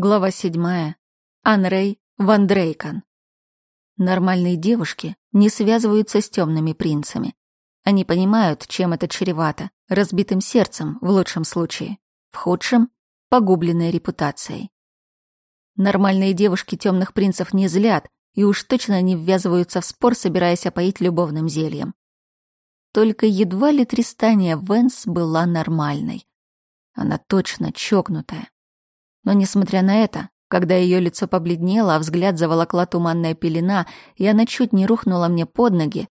Глава 7. Анрей Ван Дрейкан. Нормальные девушки не связываются с темными принцами. Они понимают, чем это чревато, разбитым сердцем в лучшем случае, в худшем — погубленной репутацией. Нормальные девушки темных принцев не злят и уж точно не ввязываются в спор, собираясь опоить любовным зельем. Только едва ли Тристания Венс была нормальной. Она точно чокнутая. Но, несмотря на это, когда ее лицо побледнело, а взгляд заволокла туманная пелена, и она чуть не рухнула мне под ноги,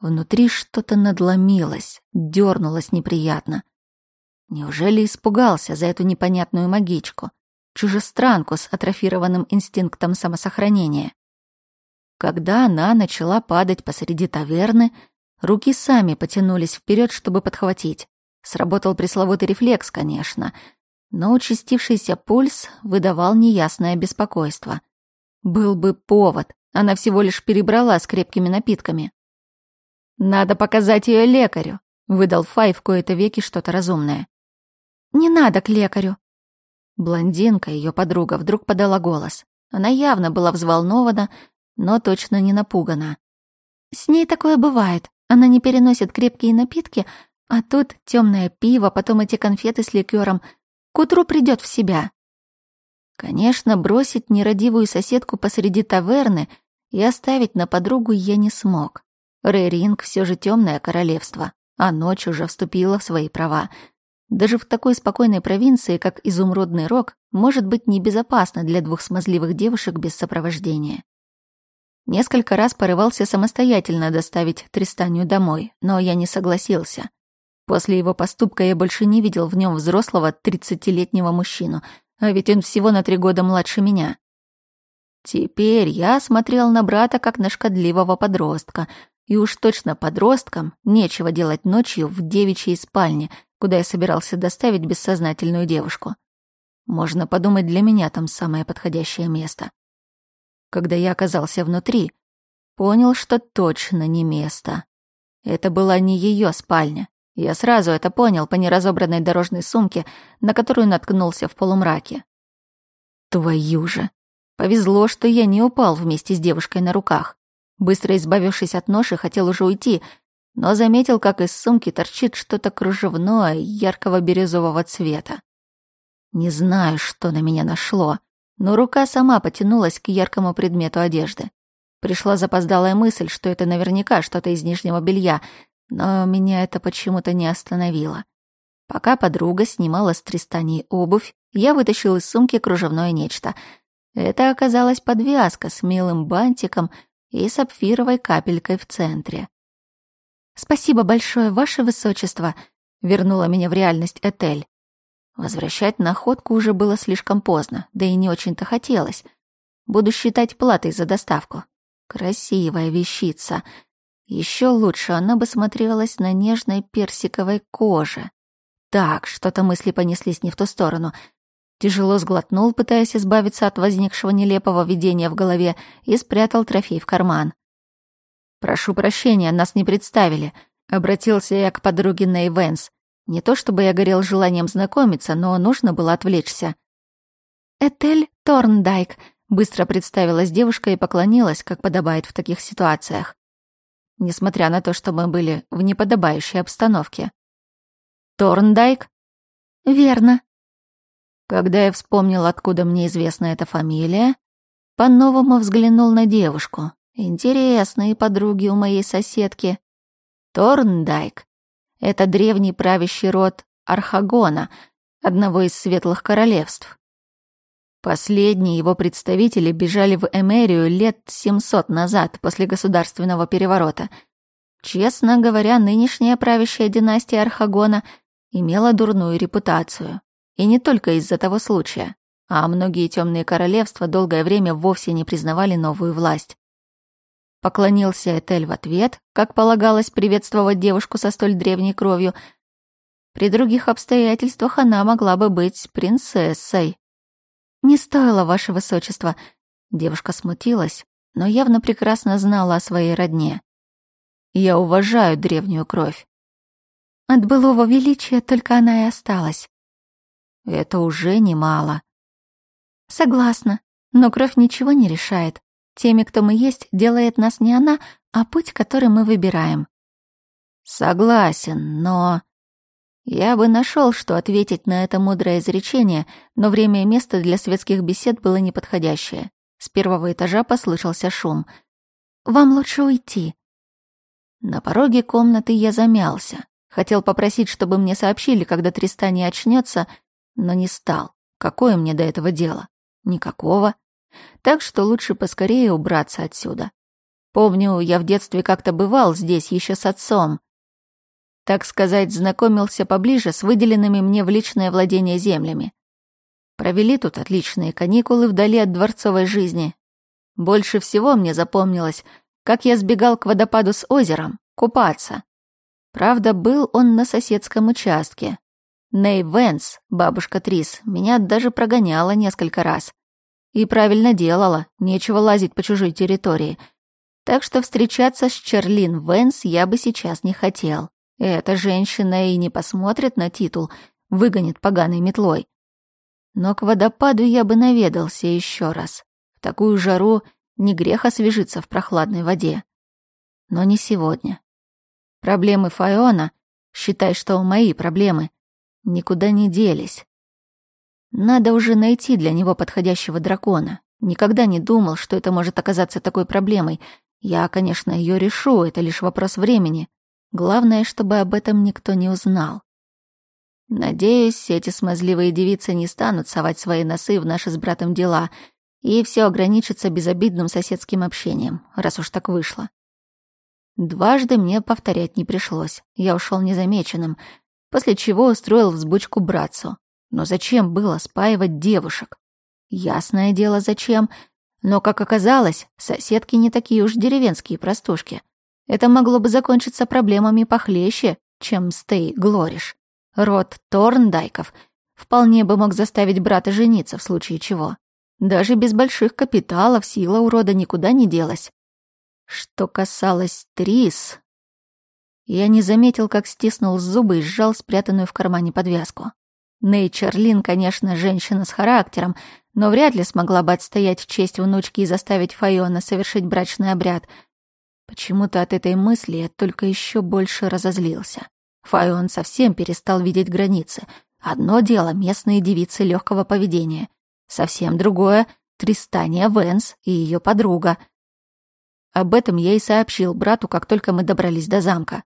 внутри что-то надломилось, дернулось неприятно. Неужели испугался за эту непонятную магичку, чужестранку с атрофированным инстинктом самосохранения? Когда она начала падать посреди таверны, руки сами потянулись вперед, чтобы подхватить. Сработал пресловутый рефлекс, конечно — но участившийся пульс выдавал неясное беспокойство. Был бы повод, она всего лишь перебрала с крепкими напитками. «Надо показать ее лекарю», — выдал Фай в кои-то веки что-то разумное. «Не надо к лекарю». Блондинка, ее подруга, вдруг подала голос. Она явно была взволнована, но точно не напугана. «С ней такое бывает. Она не переносит крепкие напитки, а тут темное пиво, потом эти конфеты с ликером — к утру придет в себя. Конечно, бросить нерадивую соседку посреди таверны и оставить на подругу я не смог. Рейринг все же темное королевство, а ночь уже вступила в свои права. Даже в такой спокойной провинции, как Изумрудный Рог, может быть небезопасно для двух смазливых девушек без сопровождения. Несколько раз порывался самостоятельно доставить Тристанию домой, но я не согласился. После его поступка я больше не видел в нем взрослого 30-летнего мужчину, а ведь он всего на три года младше меня. Теперь я смотрел на брата как на шкодливого подростка, и уж точно подросткам нечего делать ночью в девичьей спальне, куда я собирался доставить бессознательную девушку. Можно подумать, для меня там самое подходящее место. Когда я оказался внутри, понял, что точно не место. Это была не ее спальня. Я сразу это понял по неразобранной дорожной сумке, на которую наткнулся в полумраке. Твою же! Повезло, что я не упал вместе с девушкой на руках. Быстро избавившись от ноши, хотел уже уйти, но заметил, как из сумки торчит что-то кружевное, яркого бирюзового цвета. Не знаю, что на меня нашло, но рука сама потянулась к яркому предмету одежды. Пришла запоздалая мысль, что это наверняка что-то из нижнего белья — но меня это почему-то не остановило. Пока подруга снимала с Тристани обувь, я вытащил из сумки кружевное нечто. Это оказалась подвязка с милым бантиком и сапфировой капелькой в центре. «Спасибо большое, ваше высочество», — вернула меня в реальность Этель. Возвращать находку уже было слишком поздно, да и не очень-то хотелось. Буду считать платой за доставку. Красивая вещица — еще лучше она бы смотрелась на нежной персиковой коже. Так, что-то мысли понеслись не в ту сторону. Тяжело сглотнул, пытаясь избавиться от возникшего нелепого видения в голове, и спрятал трофей в карман. «Прошу прощения, нас не представили», — обратился я к подруге Нэй Вэнс. Не то чтобы я горел желанием знакомиться, но нужно было отвлечься. «Этель Торндайк», — быстро представилась девушка и поклонилась, как подобает в таких ситуациях несмотря на то, что мы были в неподобающей обстановке. «Торндайк?» «Верно». Когда я вспомнил, откуда мне известна эта фамилия, по-новому взглянул на девушку. Интересные подруги у моей соседки. Торндайк — это древний правящий род Архагона, одного из светлых королевств. Последние его представители бежали в Эмерию лет 700 назад, после государственного переворота. Честно говоря, нынешняя правящая династия Архагона имела дурную репутацию. И не только из-за того случая. А многие темные королевства долгое время вовсе не признавали новую власть. Поклонился Этель в ответ, как полагалось приветствовать девушку со столь древней кровью. При других обстоятельствах она могла бы быть принцессой. «Не стоило ваше высочество!» Девушка смутилась, но явно прекрасно знала о своей родне. «Я уважаю древнюю кровь». От былого величия только она и осталась. Это уже немало. Согласна, но кровь ничего не решает. Теми, кто мы есть, делает нас не она, а путь, который мы выбираем. Согласен, но... Я бы нашел, что ответить на это мудрое изречение, но время и место для светских бесед было неподходящее. С первого этажа послышался шум. «Вам лучше уйти». На пороге комнаты я замялся. Хотел попросить, чтобы мне сообщили, когда Тристани очнется, но не стал. Какое мне до этого дело? Никакого. Так что лучше поскорее убраться отсюда. Помню, я в детстве как-то бывал здесь еще с отцом так сказать, знакомился поближе с выделенными мне в личное владение землями. Провели тут отличные каникулы вдали от дворцовой жизни. Больше всего мне запомнилось, как я сбегал к водопаду с озером, купаться. Правда, был он на соседском участке. Ней Венс, бабушка Трис, меня даже прогоняла несколько раз. И правильно делала, нечего лазить по чужой территории. Так что встречаться с Черлин Венс я бы сейчас не хотел. Эта женщина и не посмотрит на титул, выгонит поганой метлой. Но к водопаду я бы наведался еще раз. В такую жару не грех освежиться в прохладной воде. Но не сегодня. Проблемы Файона, считай, что мои проблемы, никуда не делись. Надо уже найти для него подходящего дракона. Никогда не думал, что это может оказаться такой проблемой. Я, конечно, ее решу, это лишь вопрос времени. Главное, чтобы об этом никто не узнал. Надеюсь, эти смазливые девицы не станут совать свои носы в наши с братом дела, и все ограничится безобидным соседским общением, раз уж так вышло. Дважды мне повторять не пришлось, я ушел незамеченным, после чего устроил взбучку братцу. Но зачем было спаивать девушек? Ясное дело, зачем. Но, как оказалось, соседки не такие уж деревенские простушки — это могло бы закончиться проблемами похлеще, чем Стей Глориш. Род Торндайков вполне бы мог заставить брата жениться в случае чего. Даже без больших капиталов сила урода никуда не делась. Что касалось Трис... Я не заметил, как стиснул зубы и сжал спрятанную в кармане подвязку. Нейчерлин, конечно, женщина с характером, но вряд ли смогла бы отстоять в честь внучки и заставить Файона совершить брачный обряд — Почему-то от этой мысли я только еще больше разозлился. Файон совсем перестал видеть границы. Одно дело — местные девицы легкого поведения. Совсем другое — Тристания Венс и ее подруга. Об этом я и сообщил брату, как только мы добрались до замка.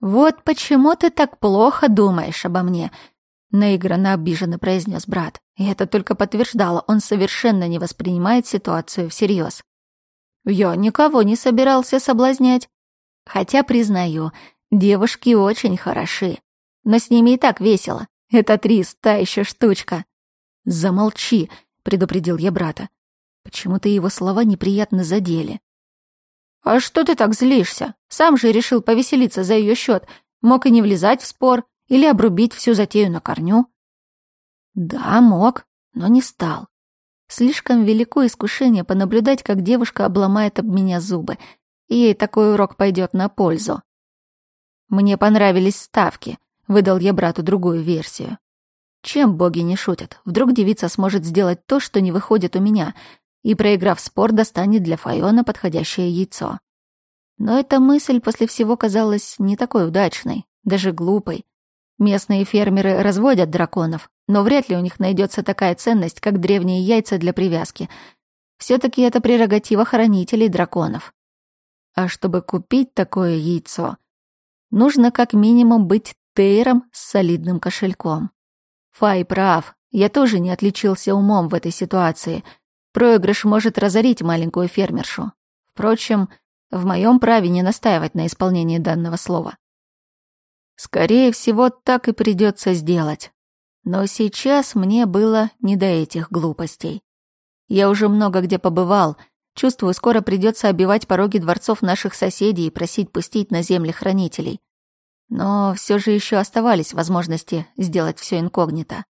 «Вот почему ты так плохо думаешь обо мне», — наигранно обиженно произнес брат. И это только подтверждало, он совершенно не воспринимает ситуацию всерьез. Я никого не собирался соблазнять. Хотя, признаю, девушки очень хороши. Но с ними и так весело. Это Трис, та еще штучка. Замолчи, предупредил я брата. Почему-то его слова неприятно задели. А что ты так злишься? Сам же решил повеселиться за ее счет. Мог и не влезать в спор или обрубить всю затею на корню. Да, мог, но не стал. Слишком велико искушение понаблюдать, как девушка обломает об меня зубы. И ей такой урок пойдет на пользу. «Мне понравились ставки», — выдал я брату другую версию. Чем боги не шутят? Вдруг девица сможет сделать то, что не выходит у меня, и, проиграв спор, достанет для Файона подходящее яйцо. Но эта мысль после всего казалась не такой удачной, даже глупой. Местные фермеры разводят драконов, но вряд ли у них найдется такая ценность, как древние яйца для привязки. все таки это прерогатива хранителей драконов. А чтобы купить такое яйцо, нужно как минимум быть тейром с солидным кошельком. Фай прав, я тоже не отличился умом в этой ситуации. Проигрыш может разорить маленькую фермершу. Впрочем, в моем праве не настаивать на исполнении данного слова. Скорее всего, так и придется сделать. Но сейчас мне было не до этих глупостей. Я уже много где побывал. Чувствую, скоро придется обивать пороги дворцов наших соседей и просить пустить на земли хранителей. Но все же еще оставались возможности сделать все инкогнито.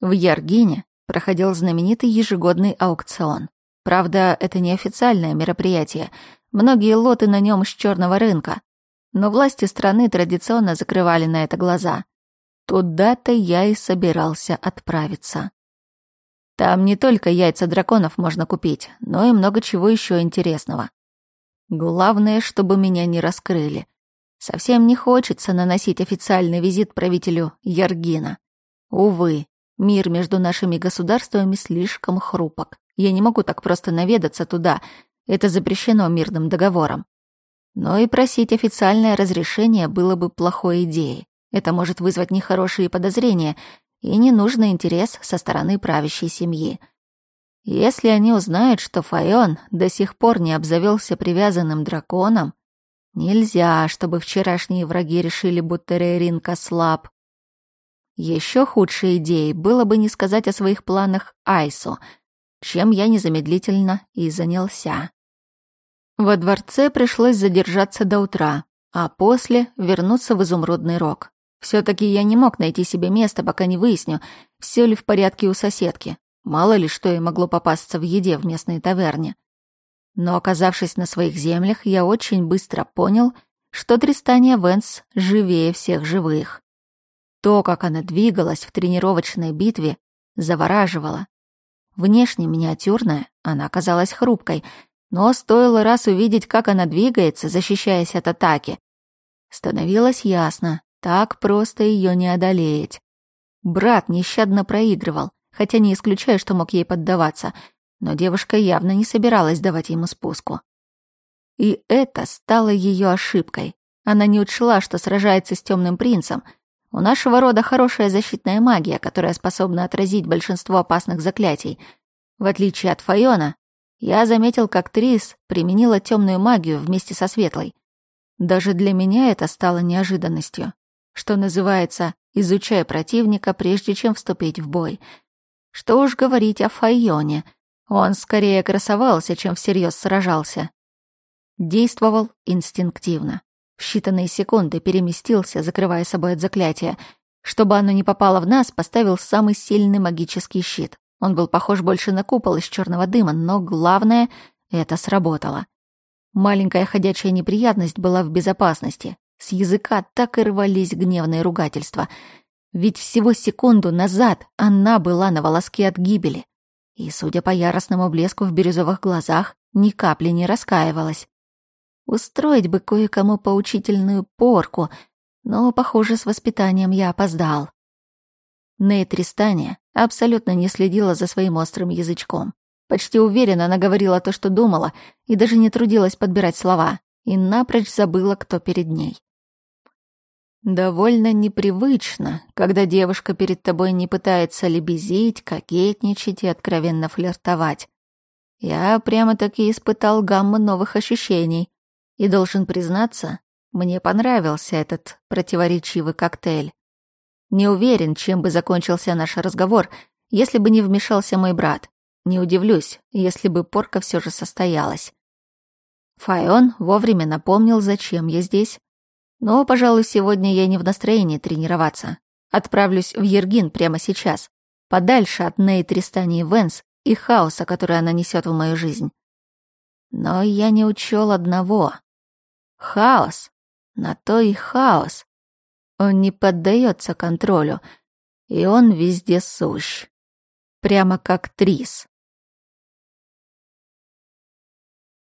В Яргине проходил знаменитый ежегодный аукцион. Правда, это неофициальное мероприятие. Многие лоты на нем с черного рынка. Но власти страны традиционно закрывали на это глаза. Туда-то я и собирался отправиться. Там не только яйца драконов можно купить, но и много чего еще интересного. Главное, чтобы меня не раскрыли. Совсем не хочется наносить официальный визит правителю Яргина. Увы, мир между нашими государствами слишком хрупок. Я не могу так просто наведаться туда, это запрещено мирным договором. Но и просить официальное разрешение было бы плохой идеей. Это может вызвать нехорошие подозрения и ненужный интерес со стороны правящей семьи. Если они узнают, что Файон до сих пор не обзавелся привязанным драконом, нельзя, чтобы вчерашние враги решили, будто Рейринка слаб. Еще худшей идеей было бы не сказать о своих планах Айсу, чем я незамедлительно и занялся. Во дворце пришлось задержаться до утра, а после вернуться в изумрудный рог. Все-таки я не мог найти себе места, пока не выясню, все ли в порядке у соседки. Мало ли что и могло попасться в еде в местной таверне. Но, оказавшись на своих землях, я очень быстро понял, что Тристания Венс живее всех живых. То, как она двигалась в тренировочной битве, завораживало. Внешне миниатюрная, она казалась хрупкой, но стоило раз увидеть, как она двигается, защищаясь от атаки, становилось ясно, так просто ее не одолеть. Брат нещадно проигрывал, хотя не исключаю, что мог ей поддаваться, но девушка явно не собиралась давать ему спуску. И это стало ее ошибкой. Она не учла, что сражается с темным принцем. У нашего рода хорошая защитная магия, которая способна отразить большинство опасных заклятий. В отличие от Файона, я заметил, как Трис применила темную магию вместе со светлой. Даже для меня это стало неожиданностью что называется, изучая противника, прежде чем вступить в бой. Что уж говорить о Файоне. Он скорее красовался, чем всерьез сражался. Действовал инстинктивно. В считанные секунды переместился, закрывая собой от заклятия. Чтобы оно не попало в нас, поставил самый сильный магический щит. Он был похож больше на купол из черного дыма, но главное — это сработало. Маленькая ходячая неприятность была в безопасности. С языка так и рвались гневные ругательства. Ведь всего секунду назад она была на волоске от гибели. И, судя по яростному блеску в бирюзовых глазах, ни капли не раскаивалась. Устроить бы кое-кому поучительную порку, но, похоже, с воспитанием я опоздал. Нейт Ристания абсолютно не следила за своим острым язычком. Почти уверенно она говорила то, что думала, и даже не трудилась подбирать слова, и напрочь забыла, кто перед ней. Довольно непривычно, когда девушка перед тобой не пытается лебезить, кокетничать и откровенно флиртовать. Я прямо-таки испытал гамму новых ощущений. И должен признаться, мне понравился этот противоречивый коктейль. Не уверен, чем бы закончился наш разговор, если бы не вмешался мой брат. Не удивлюсь, если бы порка все же состоялась. Файон вовремя напомнил, зачем я здесь, но, пожалуй, сегодня я не в настроении тренироваться. Отправлюсь в Ергин прямо сейчас, подальше от Ней Тристани Венс и хаоса, который она несет в мою жизнь. Но я не учел одного. Хаос. На то и хаос. Он не поддается контролю, и он везде сущ. Прямо как Трис.